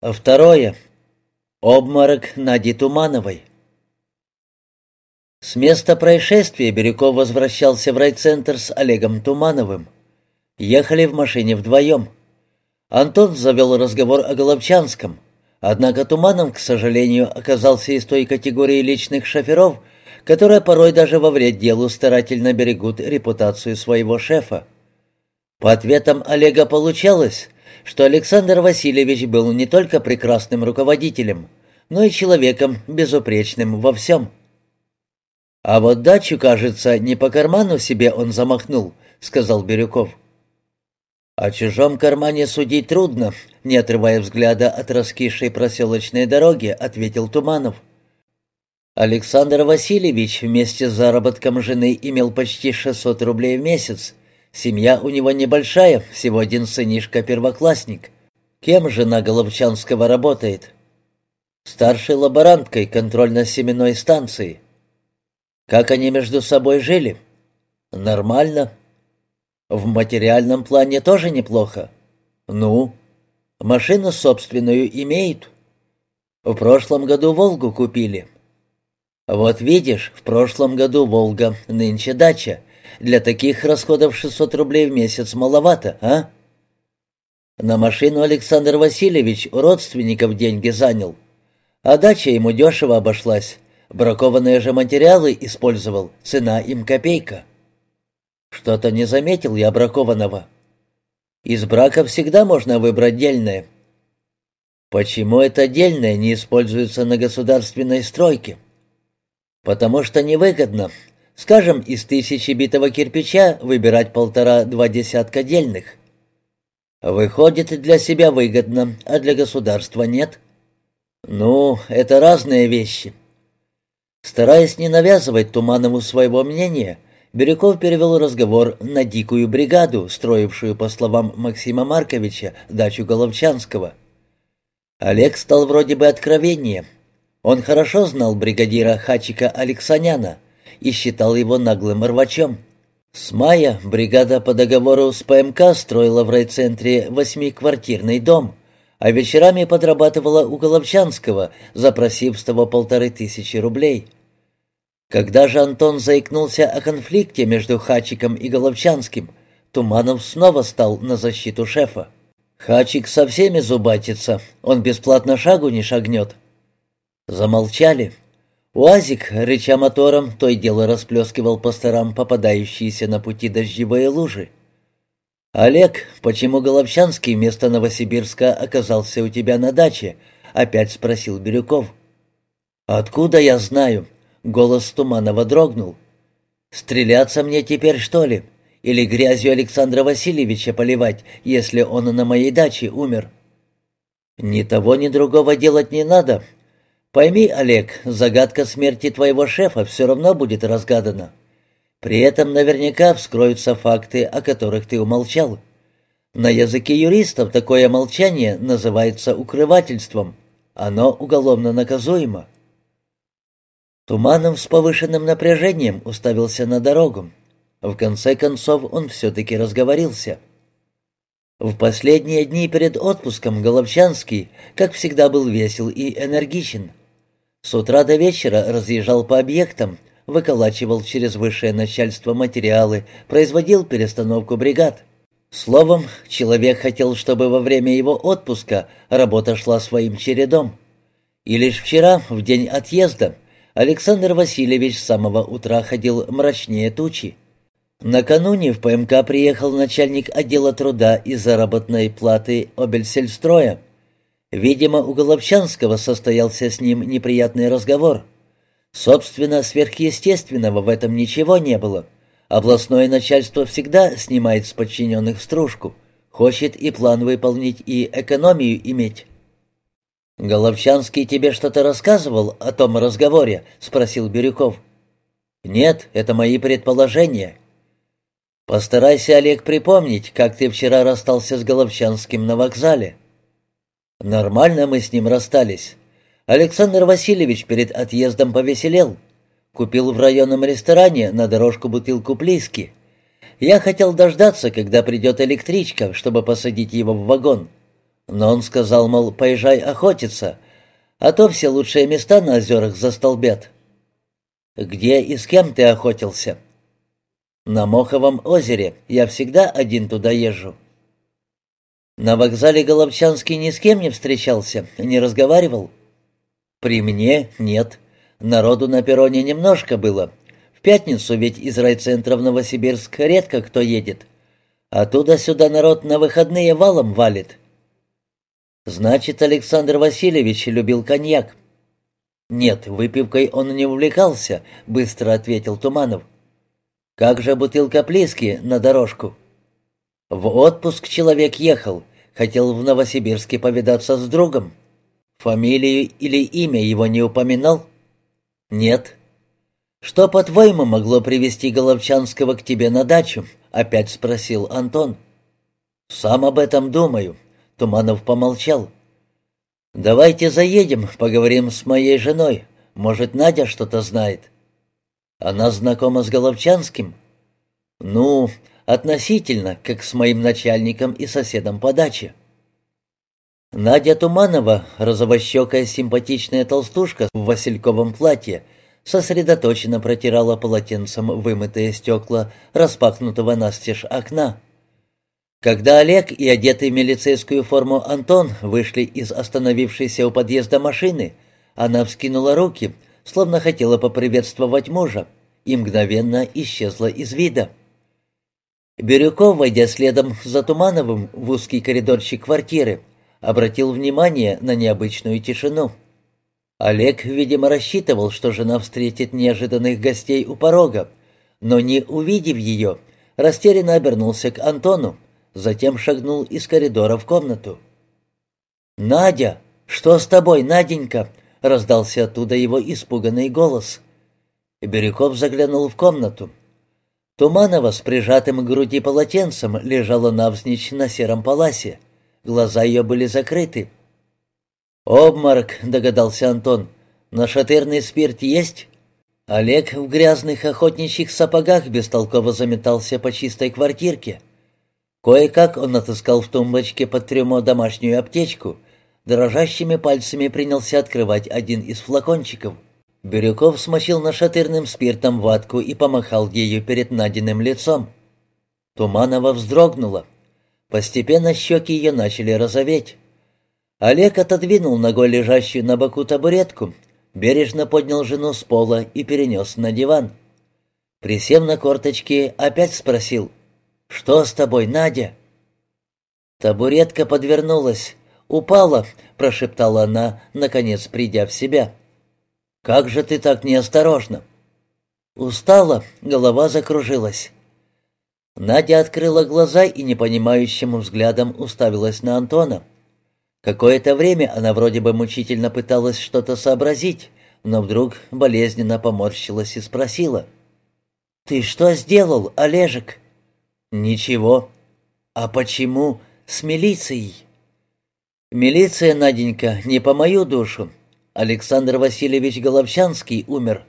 Второе. Обморок Нади Тумановой. С места происшествия Бирюков возвращался в райцентр с Олегом Тумановым. Ехали в машине вдвоем. Антон завел разговор о Головчанском. Однако Туманов, к сожалению, оказался из той категории личных шоферов, которые порой даже во вред делу старательно берегут репутацию своего шефа. По ответам Олега получалось, что Александр Васильевич был не только прекрасным руководителем, но и человеком безупречным во всем. «А вот дачу, кажется, не по карману себе он замахнул», — сказал Бирюков. «О чужом кармане судить трудно», — не отрывая взгляда от раскисшей проселочной дороги, ответил Туманов. Александр Васильевич вместе с заработком жены имел почти 600 рублей в месяц, Семья у него небольшая, всего один сынишка-первоклассник. Кем жена Головчанского работает? Старшей лаборанткой контрольно-семенной станции. Как они между собой жили? Нормально. В материальном плане тоже неплохо. Ну, машину собственную имеют. В прошлом году «Волгу» купили. Вот видишь, в прошлом году «Волга», нынче дача. Для таких расходов 600 рублей в месяц маловато, а? На машину Александр Васильевич у родственников деньги занял. А дача ему дешево обошлась. Бракованные же материалы использовал, цена им копейка. Что-то не заметил я бракованного. Из брака всегда можно выбрать дельное. Почему это дельное не используется на государственной стройке? Потому что невыгодно, Скажем, из тысячи битого кирпича выбирать полтора-два десятка дельных. Выходит, для себя выгодно, а для государства нет. Ну, это разные вещи. Стараясь не навязывать Туманову своего мнения, Бирюков перевел разговор на дикую бригаду, строившую, по словам Максима Марковича, дачу Головчанского. Олег стал вроде бы откровеннее. Он хорошо знал бригадира Хачика Алексаняна, и считал его наглым рвачом. С мая бригада по договору с ПМК строила в райцентре восьмиквартирный дом, а вечерами подрабатывала у Головчанского, запросив с того полторы тысячи рублей. Когда же Антон заикнулся о конфликте между Хачиком и Головчанским, Туманов снова стал на защиту шефа. «Хачик со всеми зубатится, он бесплатно шагу не шагнет». Замолчали. УАЗик, рыча мотором, то и дело расплескивал по старам попадающиеся на пути дождевые лужи. «Олег, почему Головчанский вместо Новосибирска оказался у тебя на даче?» — опять спросил Бирюков. «Откуда я знаю?» — голос Туманова дрогнул. «Стреляться мне теперь, что ли? Или грязью Александра Васильевича поливать, если он на моей даче умер?» «Ни того, ни другого делать не надо», Пойми, Олег, загадка смерти твоего шефа все равно будет разгадана. При этом наверняка вскроются факты, о которых ты умолчал. На языке юристов такое молчание называется укрывательством. Оно уголовно наказуемо. Туманов с повышенным напряжением уставился на дорогу. В конце концов он все-таки разговорился. В последние дни перед отпуском Головчанский, как всегда, был весел и энергичен. С утра до вечера разъезжал по объектам, выколачивал через высшее начальство материалы, производил перестановку бригад. Словом, человек хотел, чтобы во время его отпуска работа шла своим чередом. И лишь вчера, в день отъезда, Александр Васильевич с самого утра ходил мрачнее тучи. Накануне в ПМК приехал начальник отдела труда и заработной платы Обельсельстроя. Видимо, у Головчанского состоялся с ним неприятный разговор. Собственно, сверхъестественного в этом ничего не было. Областное начальство всегда снимает с подчиненных стружку, хочет и план выполнить, и экономию иметь. «Головчанский тебе что-то рассказывал о том разговоре?» — спросил Бирюков. «Нет, это мои предположения». «Постарайся, Олег, припомнить, как ты вчера расстался с Головчанским на вокзале». Нормально мы с ним расстались. Александр Васильевич перед отъездом повеселел. Купил в районном ресторане на дорожку бутылку плиски. Я хотел дождаться, когда придет электричка, чтобы посадить его в вагон. Но он сказал, мол, поезжай охотиться, а то все лучшие места на озерах застолбят. Где и с кем ты охотился? На Моховом озере. Я всегда один туда езжу. На вокзале Голобчанский ни с кем не встречался, не разговаривал. При мне нет. Народу на перроне немножко было. В пятницу ведь из райцентра в Новосибирск редко кто едет. Оттуда сюда народ на выходные валом валит. Значит, Александр Васильевич любил коньяк. Нет, выпивкой он не увлекался, быстро ответил Туманов. Как же бутылка плиски на дорожку? В отпуск человек ехал, хотел в Новосибирске повидаться с другом. Фамилию или имя его не упоминал? Нет. Что, по-твоему, могло привести Головчанского к тебе на дачу? Опять спросил Антон. Сам об этом думаю. Туманов помолчал. «Давайте заедем, поговорим с моей женой. Может, Надя что-то знает». «Она знакома с Головчанским?» «Ну, относительно, как с моим начальником и соседом по даче». Надя Туманова, розовощекая симпатичная толстушка в васильковом платье, сосредоточенно протирала полотенцем вымытые стекла распахнутого настежь окна. Когда Олег и одетый в милицейскую форму Антон вышли из остановившейся у подъезда машины, она вскинула руки, словно хотела поприветствовать мужа, и мгновенно исчезла из вида. Бирюков, войдя следом за Тумановым в узкий коридорчик квартиры, обратил внимание на необычную тишину. Олег, видимо, рассчитывал, что жена встретит неожиданных гостей у порога, но, не увидев ее, растерянно обернулся к Антону, затем шагнул из коридора в комнату. «Надя! Что с тобой, Наденька?» — раздался оттуда его испуганный голос. Бирюков заглянул в комнату. Туманова с прижатым к груди полотенцем лежала навзничь на сером паласе. Глаза ее были закрыты. «Обморок», — догадался Антон. «Нашатырный спирт есть?» Олег в грязных охотничьих сапогах бестолково заметался по чистой квартирке. Кое-как он отыскал в тумбочке под трюмо домашнюю аптечку, дрожащими пальцами принялся открывать один из флакончиков. Бирюков смочил нашатырным спиртом ватку и помахал ею перед Надиным лицом. Туманова вздрогнула. Постепенно щеки ее начали розоветь. Олег отодвинул ногой лежащую на боку табуретку, бережно поднял жену с пола и перенес на диван. Присев на корточки, опять спросил — «Что с тобой, Надя?» Табуретка подвернулась. «Упала», — прошептала она, наконец придя в себя. «Как же ты так неосторожно?» «Устала, голова закружилась». Надя открыла глаза и непонимающим взглядом уставилась на Антона. Какое-то время она вроде бы мучительно пыталась что-то сообразить, но вдруг болезненно поморщилась и спросила. «Ты что сделал, Олежек?» «Ничего. А почему с милицией?» «Милиция, Наденька, не по мою душу. Александр Васильевич Головчанский умер».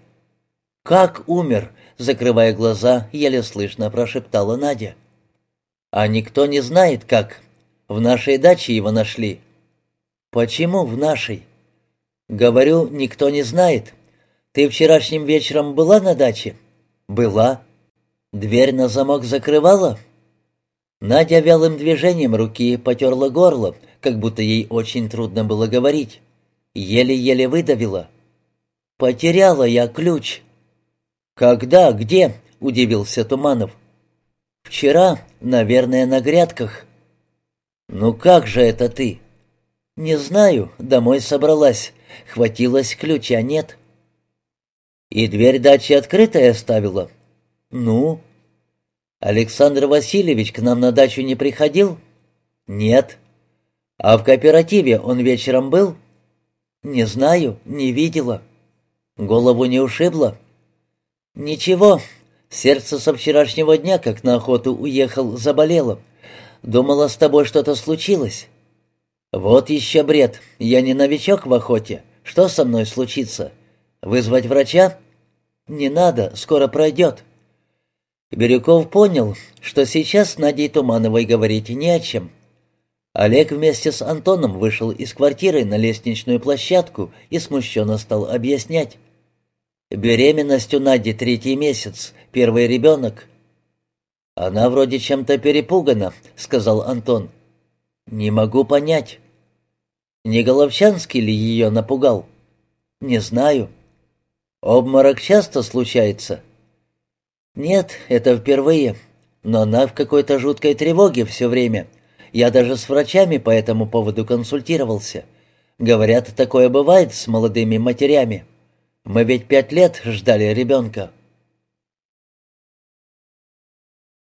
«Как умер?» — закрывая глаза, еле слышно прошептала Надя. «А никто не знает, как. В нашей даче его нашли». «Почему в нашей?» «Говорю, никто не знает. Ты вчерашним вечером была на даче?» «Была. «Дверь на замок закрывала?» Надя вялым движением руки потерла горло, как будто ей очень трудно было говорить. Еле-еле выдавила. «Потеряла я ключ». «Когда? Где?» — удивился Туманов. «Вчера, наверное, на грядках». «Ну как же это ты?» «Не знаю, домой собралась. Хватилось, ключа нет». «И дверь дачи открытой оставила?» «Ну?» «Александр Васильевич к нам на дачу не приходил?» «Нет». «А в кооперативе он вечером был?» «Не знаю, не видела». «Голову не ушибло?» «Ничего. Сердце со вчерашнего дня, как на охоту уехал, заболело. Думала, с тобой что-то случилось». «Вот еще бред. Я не новичок в охоте. Что со мной случится? Вызвать врача?» «Не надо, скоро пройдет». Бирюков понял, что сейчас с Надей Тумановой говорить не о чем. Олег вместе с Антоном вышел из квартиры на лестничную площадку и смущенно стал объяснять. «Беременность у Нади третий месяц, первый ребенок». «Она вроде чем-то перепугана», — сказал Антон. «Не могу понять». «Не Головчанский ли ее напугал?» «Не знаю». «Обморок часто случается?» «Нет, это впервые. Но она в какой-то жуткой тревоге все время. Я даже с врачами по этому поводу консультировался. Говорят, такое бывает с молодыми матерями. Мы ведь пять лет ждали ребенка».